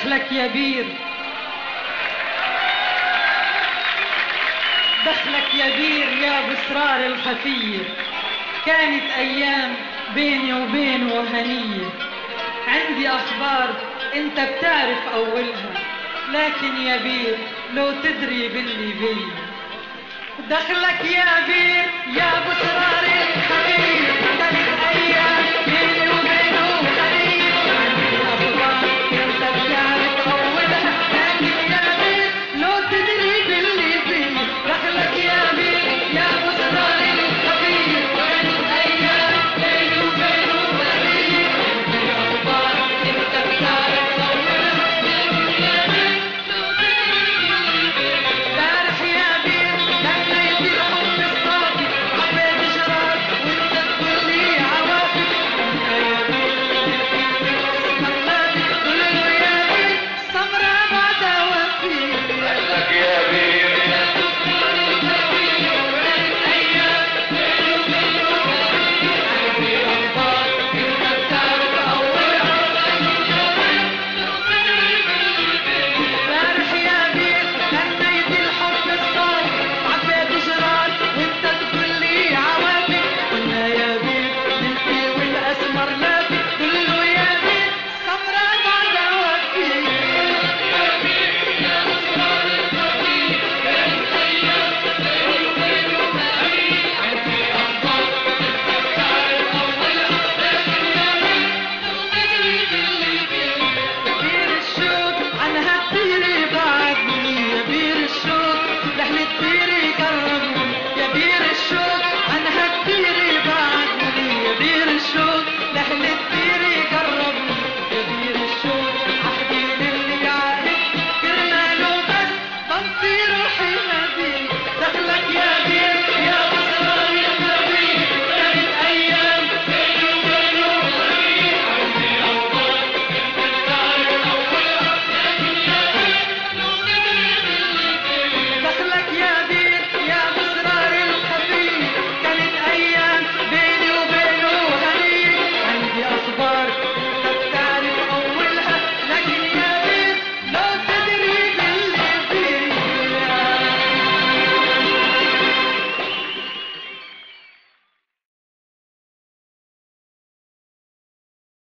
دخلك يا بير. دخلك يا بير يا بسرار الخفية. كانت أيام بيني وبينه هنية. عندي أخبار أنت بتعرف أولها. لكن يا بير لو تدري باللي بي دخلك يا بير